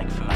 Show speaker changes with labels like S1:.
S1: like food.